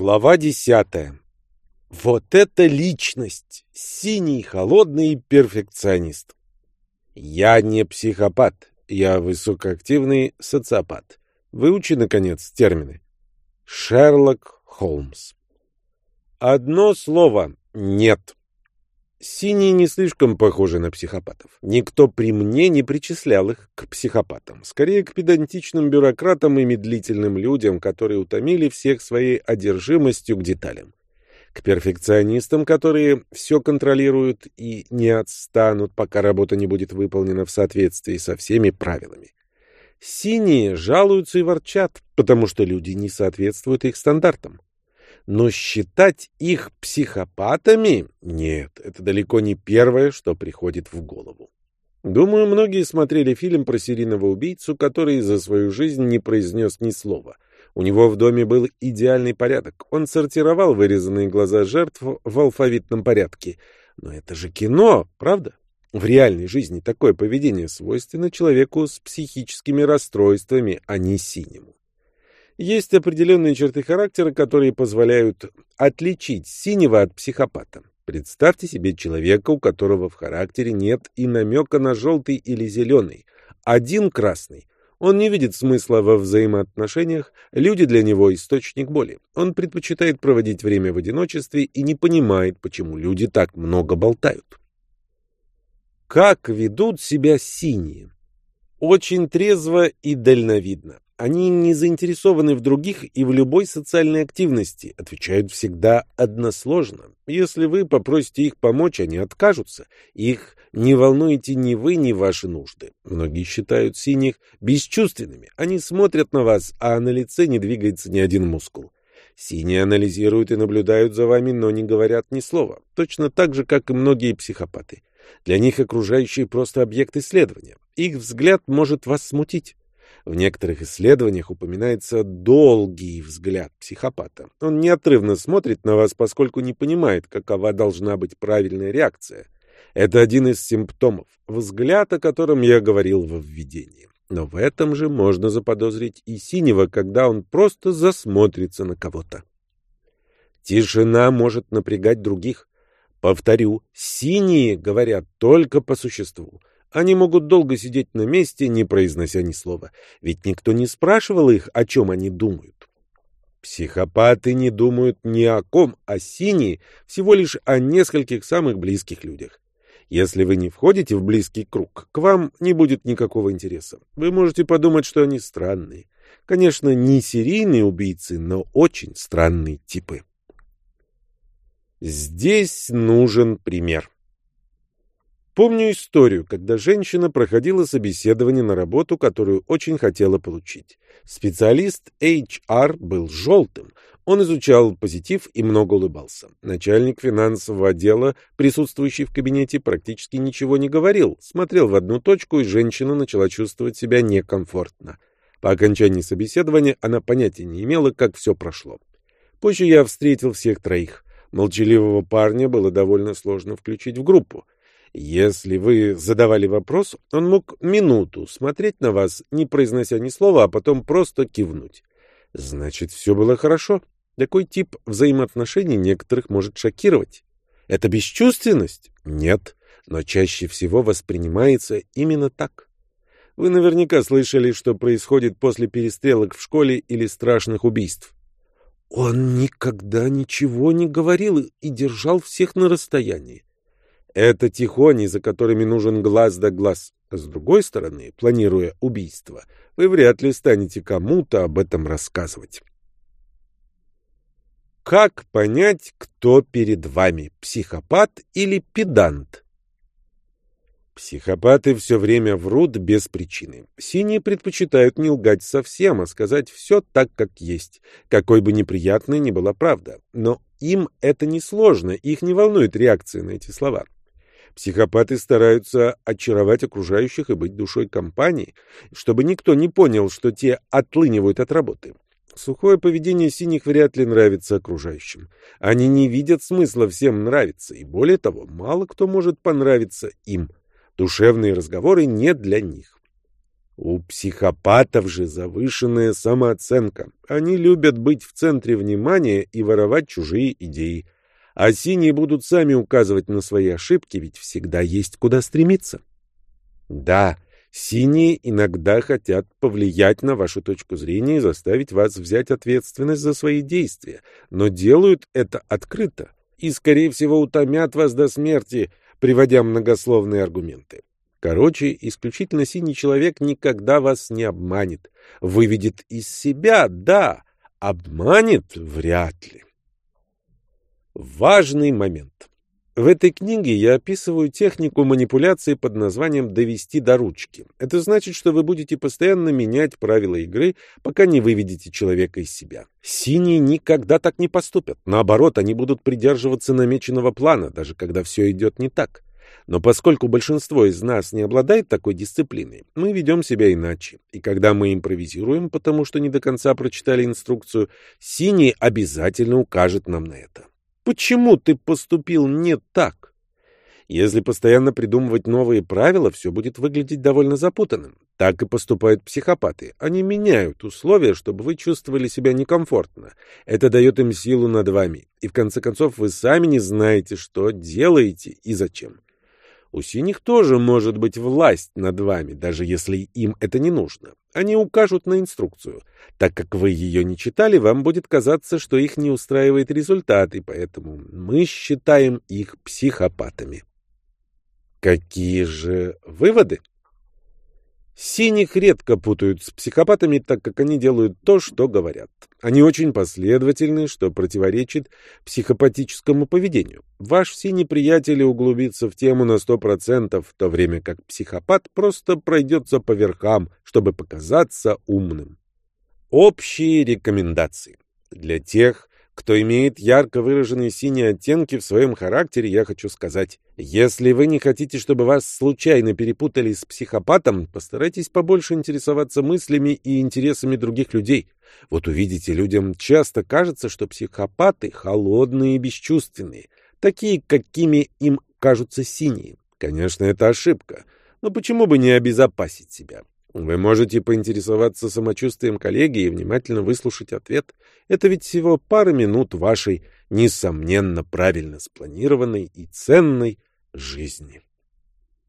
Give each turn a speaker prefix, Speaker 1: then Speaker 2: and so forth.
Speaker 1: Глава десятая. Вот это личность! Синий, холодный перфекционист. Я не психопат, я высокоактивный социопат. Выучи, наконец, термины. Шерлок Холмс. Одно слово «нет». Синие не слишком похожи на психопатов. Никто при мне не причислял их к психопатам. Скорее, к педантичным бюрократам и медлительным людям, которые утомили всех своей одержимостью к деталям. К перфекционистам, которые все контролируют и не отстанут, пока работа не будет выполнена в соответствии со всеми правилами. Синие жалуются и ворчат, потому что люди не соответствуют их стандартам. Но считать их психопатами — нет, это далеко не первое, что приходит в голову. Думаю, многие смотрели фильм про серийного убийцу, который за свою жизнь не произнес ни слова. У него в доме был идеальный порядок. Он сортировал вырезанные глаза жертв в алфавитном порядке. Но это же кино, правда? В реальной жизни такое поведение свойственно человеку с психическими расстройствами, а не синему. Есть определенные черты характера, которые позволяют отличить синего от психопата. Представьте себе человека, у которого в характере нет и намека на желтый или зеленый. Один красный. Он не видит смысла во взаимоотношениях, люди для него источник боли. Он предпочитает проводить время в одиночестве и не понимает, почему люди так много болтают. Как ведут себя синие? Очень трезво и дальновидно. Они не заинтересованы в других и в любой социальной активности, отвечают всегда односложно. Если вы попросите их помочь, они откажутся. Их не волнуете ни вы, ни ваши нужды. Многие считают синих бесчувственными. Они смотрят на вас, а на лице не двигается ни один мускул. Синие анализируют и наблюдают за вами, но не говорят ни слова. Точно так же, как и многие психопаты. Для них окружающие просто объект исследования. Их взгляд может вас смутить. В некоторых исследованиях упоминается долгий взгляд психопата. Он неотрывно смотрит на вас, поскольку не понимает, какова должна быть правильная реакция. Это один из симптомов, взгляд, о котором я говорил во введении. Но в этом же можно заподозрить и синего, когда он просто засмотрится на кого-то. Тишина может напрягать других. Повторю, синие говорят только по существу. Они могут долго сидеть на месте, не произнося ни слова, ведь никто не спрашивал их, о чем они думают. Психопаты не думают ни о ком, а синие всего лишь о нескольких самых близких людях. Если вы не входите в близкий круг, к вам не будет никакого интереса. Вы можете подумать, что они странные. Конечно, не серийные убийцы, но очень странные типы. Здесь нужен пример. Помню историю, когда женщина проходила собеседование на работу, которую очень хотела получить. Специалист HR был желтым. Он изучал позитив и много улыбался. Начальник финансового отдела, присутствующий в кабинете, практически ничего не говорил. Смотрел в одну точку, и женщина начала чувствовать себя некомфортно. По окончании собеседования она понятия не имела, как все прошло. Позже я встретил всех троих. Молчаливого парня было довольно сложно включить в группу. Если вы задавали вопрос, он мог минуту смотреть на вас, не произнося ни слова, а потом просто кивнуть. Значит, все было хорошо. Такой тип взаимоотношений некоторых может шокировать. Это бесчувственность? Нет, но чаще всего воспринимается именно так. Вы наверняка слышали, что происходит после перестрелок в школе или страшных убийств. Он никогда ничего не говорил и держал всех на расстоянии. Это тихони, за которыми нужен глаз да глаз. С другой стороны, планируя убийство, вы вряд ли станете кому-то об этом рассказывать. Как понять, кто перед вами, психопат или педант? Психопаты все время врут без причины. Синие предпочитают не лгать совсем, а сказать все так, как есть, какой бы неприятной ни была правда. Но им это не сложно, их не волнует реакция на эти слова. Психопаты стараются очаровать окружающих и быть душой компании, чтобы никто не понял, что те отлынивают от работы. Сухое поведение синих вряд ли нравится окружающим. Они не видят смысла всем нравиться, и более того, мало кто может понравиться им. Душевные разговоры не для них. У психопатов же завышенная самооценка. Они любят быть в центре внимания и воровать чужие идеи. А синие будут сами указывать на свои ошибки, ведь всегда есть куда стремиться. Да, синие иногда хотят повлиять на вашу точку зрения и заставить вас взять ответственность за свои действия, но делают это открыто и, скорее всего, утомят вас до смерти, приводя многословные аргументы. Короче, исключительно синий человек никогда вас не обманет. Выведет из себя, да, обманет вряд ли. Важный момент. В этой книге я описываю технику манипуляции под названием «довести до ручки». Это значит, что вы будете постоянно менять правила игры, пока не выведете человека из себя. Синие никогда так не поступят. Наоборот, они будут придерживаться намеченного плана, даже когда все идет не так. Но поскольку большинство из нас не обладает такой дисциплиной, мы ведем себя иначе. И когда мы импровизируем, потому что не до конца прочитали инструкцию, синий обязательно укажет нам на это. Почему ты поступил не так? Если постоянно придумывать новые правила, все будет выглядеть довольно запутанным. Так и поступают психопаты. Они меняют условия, чтобы вы чувствовали себя некомфортно. Это дает им силу над вами. И в конце концов вы сами не знаете, что делаете и зачем. У синих тоже может быть власть над вами, даже если им это не нужно. Они укажут на инструкцию. Так как вы ее не читали, вам будет казаться, что их не устраивает результат, и поэтому мы считаем их психопатами. Какие же выводы? Синих редко путают с психопатами, так как они делают то, что говорят. Они очень последовательны, что противоречит психопатическому поведению. Ваш синий приятель углубится в тему на 100%, в то время как психопат просто пройдется по верхам, чтобы показаться умным. Общие рекомендации. Для тех, кто имеет ярко выраженные синие оттенки в своем характере, я хочу сказать, если вы не хотите, чтобы вас случайно перепутали с психопатом, постарайтесь побольше интересоваться мыслями и интересами других людей. Вот увидите, людям часто кажется, что психопаты холодные и бесчувственные, такие, какими им кажутся синие. Конечно, это ошибка, но почему бы не обезопасить себя? Вы можете поинтересоваться самочувствием коллеги и внимательно выслушать ответ. Это ведь всего пара минут вашей, несомненно, правильно спланированной и ценной жизни.